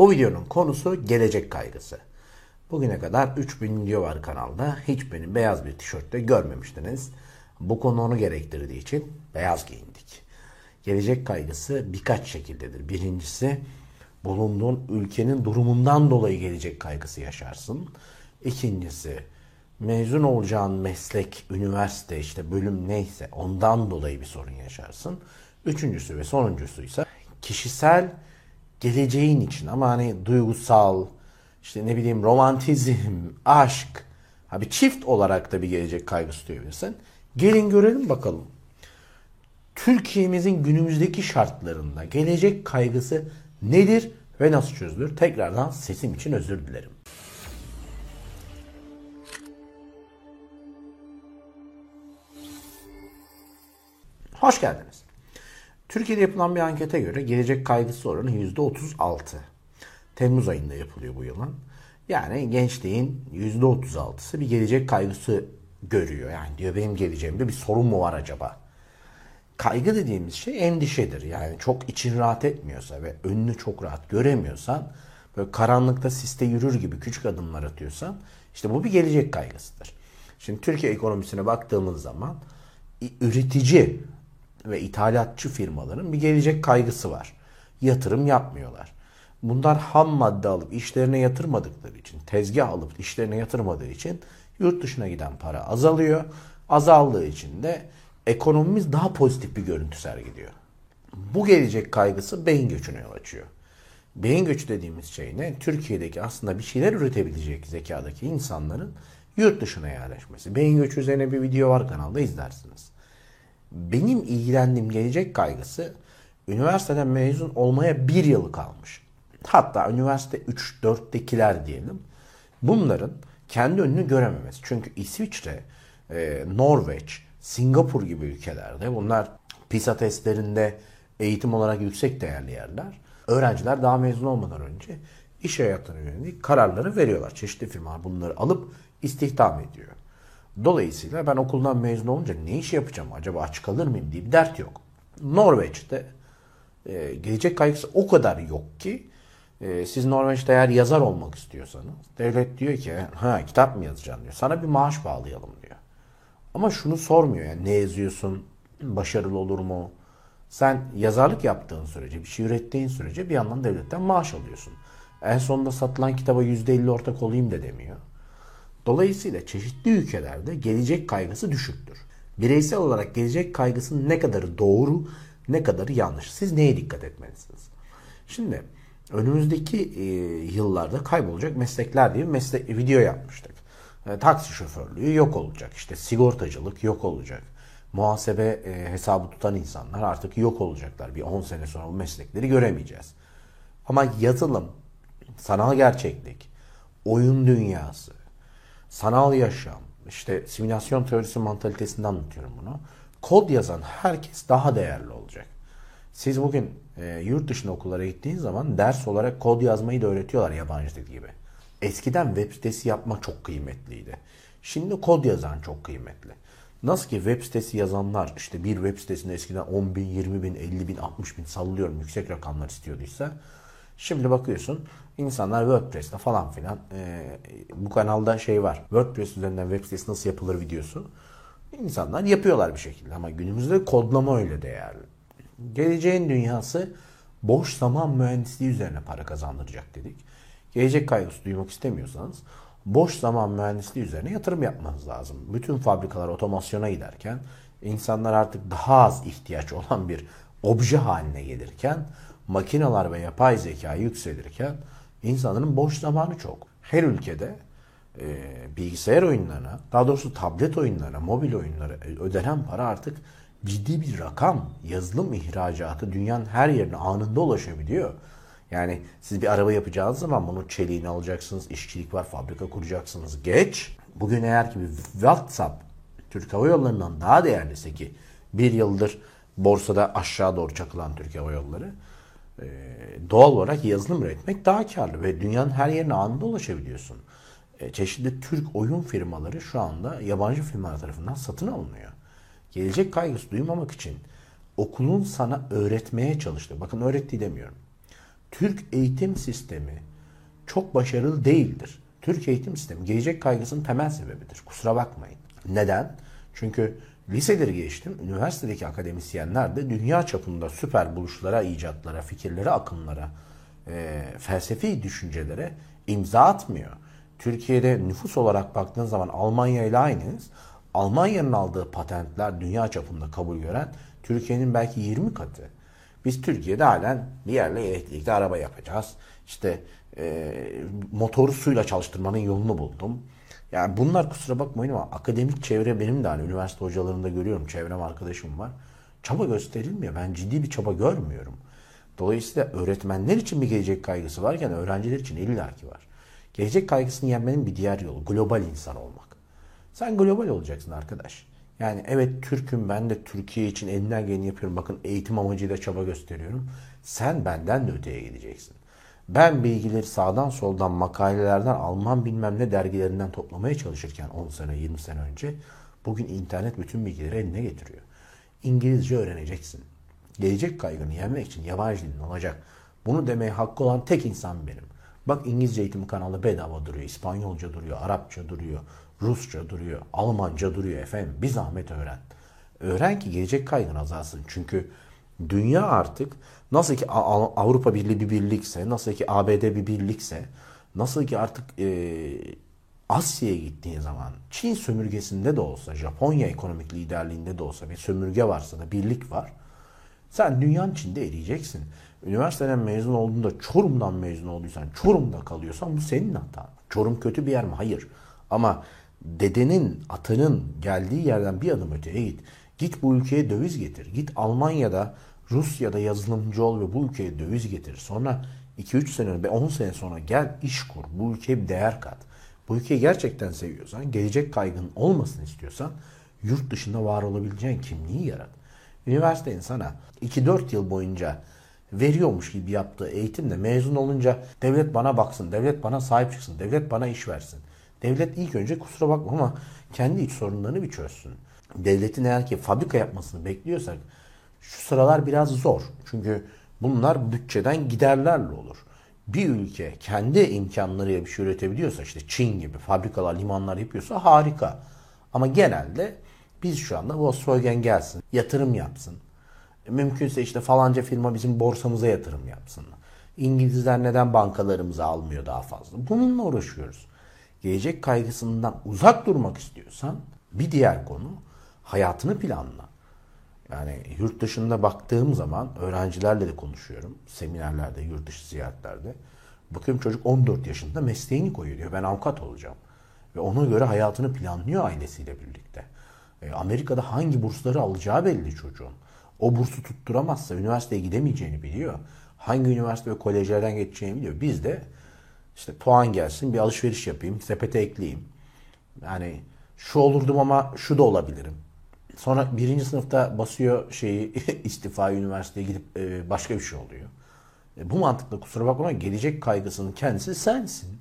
Bu videonun konusu gelecek kaygısı. Bugüne kadar 3000 video var kanalda. Hiç beni beyaz bir tişörtte görmemiştiniz. Bu konu onu gerektirdiği için beyaz giyindik. Gelecek kaygısı birkaç şekildedir. Birincisi bulunduğun ülkenin durumundan dolayı gelecek kaygısı yaşarsın. İkincisi mezun olacağın meslek, üniversite işte bölüm neyse ondan dolayı bir sorun yaşarsın. Üçüncüsü ve sonuncusu ise kişisel geleceğin için ama hani duygusal, işte ne bileyim romantizm, aşk, ha bir çift olarak da bir gelecek kaygısı duyabilirsin. Gelin görelim bakalım. Türkiye'mizin günümüzdeki şartlarında gelecek kaygısı nedir ve nasıl çözülür? Tekrardan sesim için özür dilerim. Hoş geldiniz. Türkiye'de yapılan bir ankete göre gelecek kaygısı oranı %36. Temmuz ayında yapılıyor bu yılın. Yani gençliğin %36'sı bir gelecek kaygısı görüyor. Yani diyor benim geleceğimde bir sorun mu var acaba? Kaygı dediğimiz şey endişedir. Yani çok için rahat etmiyorsa ve önünü çok rahat göremiyorsan, böyle karanlıkta siste yürür gibi küçük adımlar atıyorsan, işte bu bir gelecek kaygısıdır. Şimdi Türkiye ekonomisine baktığımız zaman üretici ve ithalatçı firmaların bir gelecek kaygısı var. Yatırım yapmıyorlar. Bunlar ham madde alıp işlerine yatırmadıkları için, tezgah alıp işlerine yatırmadığı için yurt dışına giden para azalıyor. Azaldığı için de ekonomimiz daha pozitif bir görüntü sergiliyor. Bu gelecek kaygısı beyin göçüne yol açıyor. Beyin göçü dediğimiz şey ne? Türkiye'deki aslında bir şeyler üretebilecek zekadaki insanların yurt dışına yerleşmesi. Beyin göçü üzerine bir video var kanalda izlersiniz. Benim ilgilendiğim gelecek kaygısı üniversiteden mezun olmaya bir yılı kalmış. Hatta üniversite 3-4'tekiler diyelim. Bunların kendi önünü görememesi. Çünkü İsviçre, e, Norveç, Singapur gibi ülkelerde bunlar PISA testlerinde eğitim olarak yüksek değerli yerler. Öğrenciler daha mezun olmadan önce iş hayatına yönelik kararları veriyorlar. Çeşitli firmalar bunları alıp istihdam ediyor. Dolayısıyla ben okuldan mezun olunca ne iş yapacağım acaba aç kalır mıyım diye bir dert yok. Norveç'te e, gelecek kaygısı o kadar yok ki e, siz Norveç'te eğer yazar olmak istiyorsanız devlet diyor ki ha kitap mı yazacaksın diyor. Sana bir maaş bağlayalım diyor. Ama şunu sormuyor yani ne yazıyorsun, başarılı olur mu? Sen yazarlık yaptığın sürece, bir şey ürettiğin sürece bir yandan devletten maaş alıyorsun. En sonunda satılan kitaba %50 ortak olayım da demiyor. Dolayısıyla çeşitli ülkelerde gelecek kaygısı düşüktür. Bireysel olarak gelecek kaygısının ne kadarı doğru, ne kadarı yanlış. Siz neye dikkat etmelisiniz? Şimdi önümüzdeki e, yıllarda kaybolacak meslekler diye bir meslek video yapmıştık. E, taksi şoförlüğü yok olacak. İşte sigortacılık yok olacak. Muhasebe e, hesabı tutan insanlar artık yok olacaklar. Bir 10 sene sonra bu meslekleri göremeyeceğiz. Ama yazılım, sanal gerçeklik, oyun dünyası, sanal yaşam, işte simülasyon teorisi mantalitesinde anlatıyorum bunu. Kod yazan herkes daha değerli olacak. Siz bugün e, yurt dışında okullara gittiğiniz zaman ders olarak kod yazmayı da öğretiyorlar yabancı dil gibi. Eskiden web sitesi yapmak çok kıymetliydi. Şimdi kod yazan çok kıymetli. Nasıl ki web sitesi yazanlar işte bir web sitesinde eskiden 10 bin, 20 bin, 50 bin, 60 bin sallıyorum yüksek rakamlar istiyorduysa Şimdi bakıyorsun insanlar WordPress'te falan filan e, bu kanalda şey var. WordPress üzerinden web sitesi nasıl yapılır videosu. İnsanlar yapıyorlar bir şekilde ama günümüzde kodlama öyle değerli. Geleceğin dünyası boş zaman mühendisliği üzerine para kazandıracak dedik. Gelecek kaygısı duymak istemiyorsanız boş zaman mühendisliği üzerine yatırım yapmanız lazım. Bütün fabrikalar otomasyona giderken insanlar artık daha az ihtiyaç olan bir obje haline gelirken makineler ve yapay zeka yükselirken insanların boş zamanı çok. Her ülkede e, bilgisayar oyunlarına, daha doğrusu tablet oyunlarına, mobil oyunlara ödenen para artık ciddi bir rakam. Yazılım ihracatı dünyanın her yerine anında ulaşabiliyor. Yani siz bir araba yapacağınız zaman bunun çeliğini alacaksınız, işçilik var, fabrika kuracaksınız. Geç. Bugün eğer ki bir WhatsApp Türk Hava Yolları'ndan daha değerliyse ki bir yıldır borsada aşağı doğru çakılan Türk Hava Yolları doğal olarak yazılım üretmek daha karlı ve dünyanın her yerine anında ulaşabiliyorsun. Ee, çeşitli Türk oyun firmaları şu anda yabancı firmalar tarafından satın alınıyor. Gelecek kaygısı duymamak için okulun sana öğretmeye çalıştığı, bakın öğrettiği demiyorum. Türk eğitim sistemi çok başarılı değildir. Türk eğitim sistemi gelecek kaygısının temel sebebidir. Kusura bakmayın. Neden? Çünkü liseleri geçtim. Üniversitedeki akademisyenler de dünya çapında süper buluşlara, icatlara, fikirlere, akımlara, e, felsefi düşüncelere imza atmıyor. Türkiye'de nüfus olarak baktığın zaman Almanya ile aynıyız. Almanya'nın aldığı patentler dünya çapında kabul gören Türkiye'nin belki 20 katı. Biz Türkiye'de halen bir yerle elektrikli araba yapacağız. İşte e, motoru suyla çalıştırmanın yolunu buldum. Yani bunlar kusura bakmayın ama akademik çevre benim de hani üniversite hocalarında görüyorum. Çevrem arkadaşım var. Çaba gösterilmiyor. Ben ciddi bir çaba görmüyorum. Dolayısıyla öğretmenler için bir gelecek kaygısı varken öğrenciler için illaki var. Gelecek kaygısını yenmenin bir diğer yolu global insan olmak. Sen global olacaksın arkadaş. Yani evet Türk'üm ben de Türkiye için elinden geleni yapıyorum. Bakın eğitim amacıyla çaba gösteriyorum. Sen benden de öteye gideceksin. Ben bilgileri sağdan soldan makalelerden Alman bilmem ne dergilerinden toplamaya çalışırken 10 sene 20 sene önce bugün internet bütün bilgileri eline getiriyor. İngilizce öğreneceksin. Gelecek kaygını yenmek için yabancı dilin olacak. Bunu demeye hakkı olan tek insan benim. Bak İngilizce eğitim kanalı bedava duruyor, İspanyolca duruyor, Arapça duruyor, Rusça duruyor, Almanca duruyor efendim. Bir zahmet öğren. Öğren ki gelecek kaygın azalsın. Çünkü dünya artık nasıl ki Avrupa Birliği bir birlikse, nasıl ki ABD bir birlikse, nasıl ki artık e, Asya'ya gittiğin zaman Çin sömürgesinde de olsa, Japonya ekonomik liderliğinde de olsa bir sömürge varsa da birlik var. Sen dünyanın içinde eriyeceksin. Üniversiteden mezun olduğunda Çorum'dan mezun olduysan, Çorum'da kalıyorsan bu senin hatan. Çorum kötü bir yer mi? Hayır. Ama dedenin, atanın geldiği yerden bir adım öteye git. Git bu ülkeye döviz getir. Git Almanya'da, Rusya'da yazılımcı ol ve bu ülkeye döviz getir. Sonra 2-3 sene, 10 sene sonra gel iş kur. Bu ülkeye bir değer kat. Bu ülkeyi gerçekten seviyorsan, gelecek kaygın olmasını istiyorsan yurt dışında var olabileceğin kimliği yarat. Üniversitenin sana 2-4 yıl boyunca veriyormuş gibi yaptığı eğitimle mezun olunca devlet bana baksın, devlet bana sahip çıksın, devlet bana iş versin. Devlet ilk önce kusura bakma ama kendi iç sorunlarını bir çözsün. Devletin eğer ki fabrika yapmasını bekliyorsak şu sıralar biraz zor. Çünkü bunlar bütçeden giderlerle olur. Bir ülke kendi imkanlarıyla bir şey üretebiliyorsa işte Çin gibi fabrikalar, limanlar yapıyorsa harika. Ama genelde biz şu anda Volkswagen gelsin, yatırım yapsın. Mümkünse işte falanca firma bizim borsamıza yatırım yapsın. İngilizler neden bankalarımızı almıyor daha fazla? Bununla uğraşıyoruz. Gelecek kaygısından uzak durmak istiyorsan bir diğer konu hayatını planla. Yani yurt dışında baktığım zaman öğrencilerle de konuşuyorum. Seminerlerde, yurt dışı ziyaretlerde. Bakıyorum çocuk 14 yaşında mesleğini koyuyor diyor. Ben avukat olacağım. Ve ona göre hayatını planlıyor ailesiyle birlikte. E, Amerika'da hangi bursları alacağı belli çocuğun. O bursu tutturamazsa üniversiteye gidemeyeceğini biliyor. Hangi üniversite ve kolejlerden geçeceğini biliyor. Biz de işte puan gelsin bir alışveriş yapayım, sepete ekleyeyim. Yani şu olurdum ama şu da olabilirim. Sonra birinci sınıfta basıyor şeyi istifa üniversiteye gidip e, başka bir şey oluyor. E, bu mantıkla kusura bakma gelecek kaygısının kendisi sensin.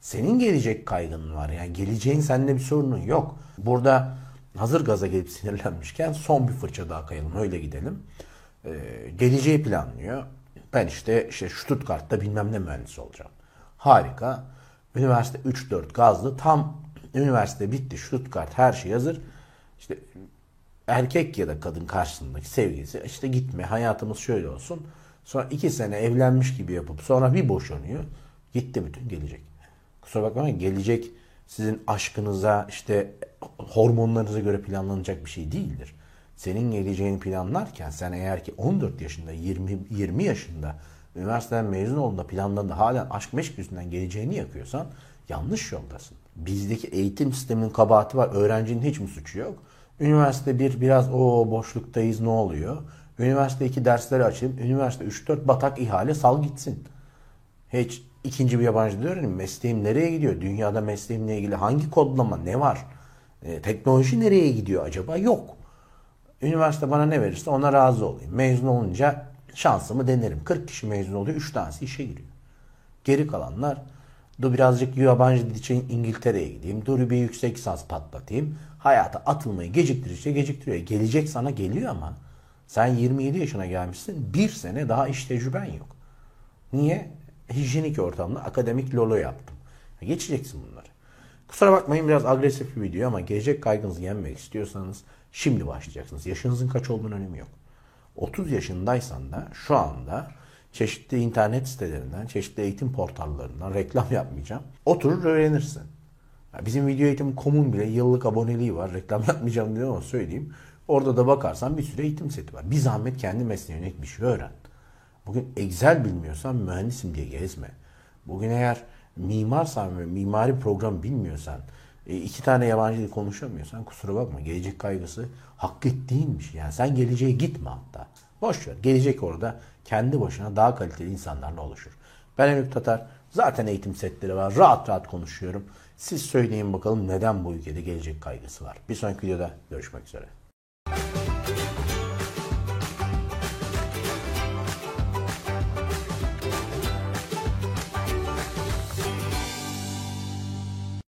Senin gelecek kaygın var. Yani geleceğin seninle bir sorunun yok. Burada hazır gaza gelip sinirlenmişken son bir fırça daha kayalım öyle gidelim. Ee, geleceği planlıyor. Ben işte işte Stuttgart'ta bilmem ne mühendisi olacağım. Harika. Üniversite 3-4 gazlı. Tam üniversite bitti. Stuttgart her şey hazır. İşte erkek ya da kadın karşısındaki sevgisi işte gitme hayatımız şöyle olsun. Sonra iki sene evlenmiş gibi yapıp sonra bir boşanıyor. Gitti bütün gelecek. Kusura bakmayın gelecek sizin aşkınıza işte hormonlarınıza göre planlanacak bir şey değildir. Senin geleceğini planlarken sen eğer ki 14 yaşında 20 20 yaşında üniversiteden mezun olduğunda planlarında halen aşk meşk yüzünden geleceğini yakıyorsan yanlış yoldasın. Bizdeki eğitim sisteminin kabahati var. Öğrencinin hiç mi suçu yok? Üniversite bir biraz o boşluktayız ne oluyor? Üniversite iki dersleri açayım. Üniversite 3-4 batak ihale sal gitsin. Hiç ikinci bir yabancı dil öğrenim. Mesleğim nereye gidiyor? Dünyada mesleğimle ilgili hangi kodlama ne var? E, teknoloji nereye gidiyor acaba? Yok. Üniversite bana ne verirse ona razı olayım. Mezun olunca şansımı denerim. 40 kişi mezun oluyor. 3 tanesi işe giriyor. Geri kalanlar dur birazcık yabancı dil için İngiltere'ye gideyim. Dur bir yüksek lisans patlatayım. Hayata atılmayı geciktirirse geciktiriyor. Gelecek sana geliyor ama sen 27 yaşına gelmişsin. Bir sene daha iş tecrüben yok. Niye? Hijyenik ortamda akademik lolo yaptım. Geçeceksin bunları. Kusura bakmayın biraz agresif bir video ama gelecek kaygınızı yenmek istiyorsanız şimdi başlayacaksınız. Yaşınızın kaç olduğunun önemi yok. 30 yaşındaysan da şu anda çeşitli internet sitelerinden, çeşitli eğitim portallarından reklam yapmayacağım. Oturur öğrenirsin. Bizim video eğitim komun bile yıllık aboneliği var. Reklam yapmayacağım diyor ama söyleyeyim. Orada da bakarsan bir sürü eğitim seti var. Bir zahmet kendi mesleğine yönelik bir şey öğren. Bugün Excel bilmiyorsan mühendisim diye gezme. Bugün eğer mimarsan ve mimari program bilmiyorsan, e, iki tane yabancı dil konuşamıyorsan kusura bakma. Gelecek kaygısı hak ettiğinmiş. Yani sen geleceğe gitme hatta. Boş ver. Gelecek orada kendi başına daha kaliteli insanlarla oluşur. Ben Enük Tatar. Zaten eğitim setleri var. Rahat rahat konuşuyorum. Siz söyleyin bakalım neden bu ülkede gelecek kaygısı var. Bir sonraki videoda görüşmek üzere.